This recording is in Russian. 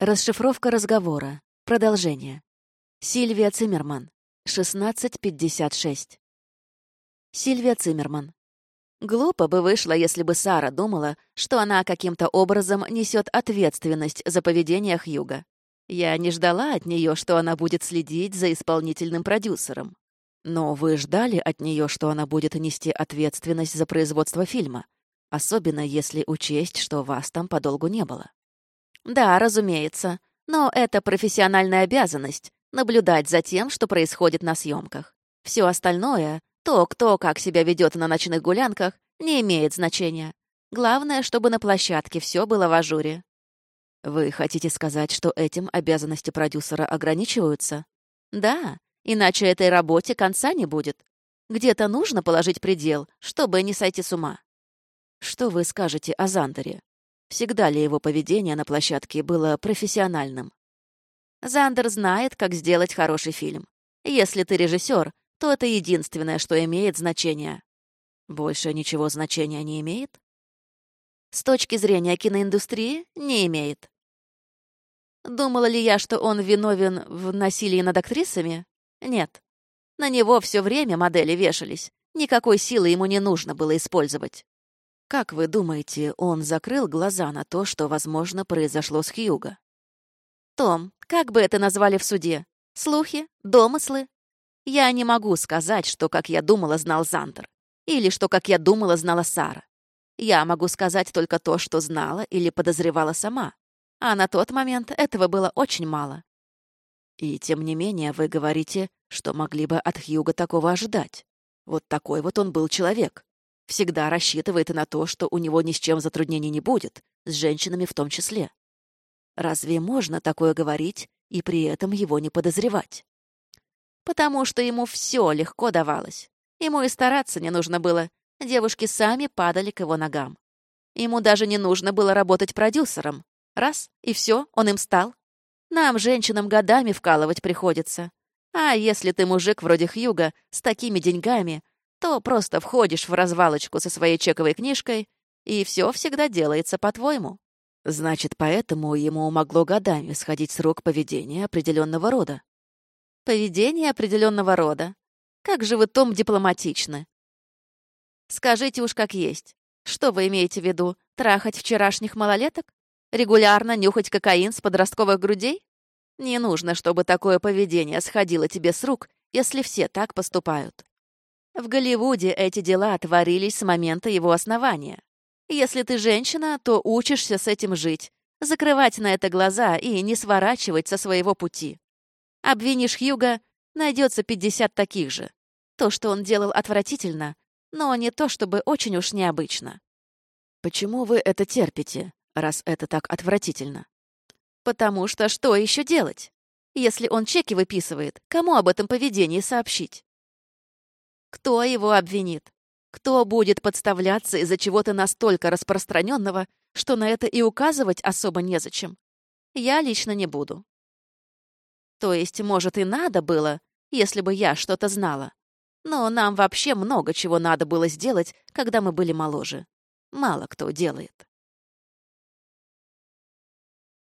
Расшифровка разговора. Продолжение. Сильвия Циммерман. 1656. Сильвия Циммерман. Глупо бы вышло, если бы Сара думала, что она каким-то образом несет ответственность за поведение Хьюга. Я не ждала от нее, что она будет следить за исполнительным продюсером. Но вы ждали от нее, что она будет нести ответственность за производство фильма, особенно если учесть, что вас там подолгу не было. Да, разумеется. Но это профессиональная обязанность — наблюдать за тем, что происходит на съемках. Все остальное, то, кто как себя ведет на ночных гулянках, не имеет значения. Главное, чтобы на площадке все было в ажуре. Вы хотите сказать, что этим обязанности продюсера ограничиваются? Да, иначе этой работе конца не будет. Где-то нужно положить предел, чтобы не сойти с ума. Что вы скажете о Зандере? Всегда ли его поведение на площадке было профессиональным? Зандер знает, как сделать хороший фильм. Если ты режиссер, то это единственное, что имеет значение. Больше ничего значения не имеет? С точки зрения киноиндустрии, не имеет. Думала ли я, что он виновен в насилии над актрисами? Нет. На него все время модели вешались. Никакой силы ему не нужно было использовать. Как вы думаете, он закрыл глаза на то, что, возможно, произошло с Хьюго? Том, как бы это назвали в суде? Слухи? Домыслы? Я не могу сказать, что, как я думала, знал Зандер. Или что, как я думала, знала Сара. Я могу сказать только то, что знала или подозревала сама. А на тот момент этого было очень мало. И тем не менее вы говорите, что могли бы от Хьюга такого ожидать. Вот такой вот он был человек всегда рассчитывает на то, что у него ни с чем затруднений не будет, с женщинами в том числе. Разве можно такое говорить и при этом его не подозревать? Потому что ему все легко давалось. Ему и стараться не нужно было. Девушки сами падали к его ногам. Ему даже не нужно было работать продюсером. Раз, и все, он им стал. Нам, женщинам, годами вкалывать приходится. А если ты мужик вроде Хьюга, с такими деньгами, то просто входишь в развалочку со своей чековой книжкой, и все всегда делается по-твоему. Значит, поэтому ему могло годами сходить срок поведения определенного рода. Поведение определенного рода. Как же вы, Том, дипломатичны. Скажите уж как есть. Что вы имеете в виду? Трахать вчерашних малолеток? Регулярно нюхать кокаин с подростковых грудей? Не нужно, чтобы такое поведение сходило тебе с рук, если все так поступают. В Голливуде эти дела творились с момента его основания. Если ты женщина, то учишься с этим жить, закрывать на это глаза и не сворачивать со своего пути. Обвинишь Хьюга, найдется 50 таких же. То, что он делал отвратительно, но не то, чтобы очень уж необычно. Почему вы это терпите, раз это так отвратительно? Потому что что еще делать? Если он чеки выписывает, кому об этом поведении сообщить? Кто его обвинит? Кто будет подставляться из-за чего-то настолько распространенного, что на это и указывать особо незачем? Я лично не буду. То есть, может, и надо было, если бы я что-то знала. Но нам вообще много чего надо было сделать, когда мы были моложе. Мало кто делает.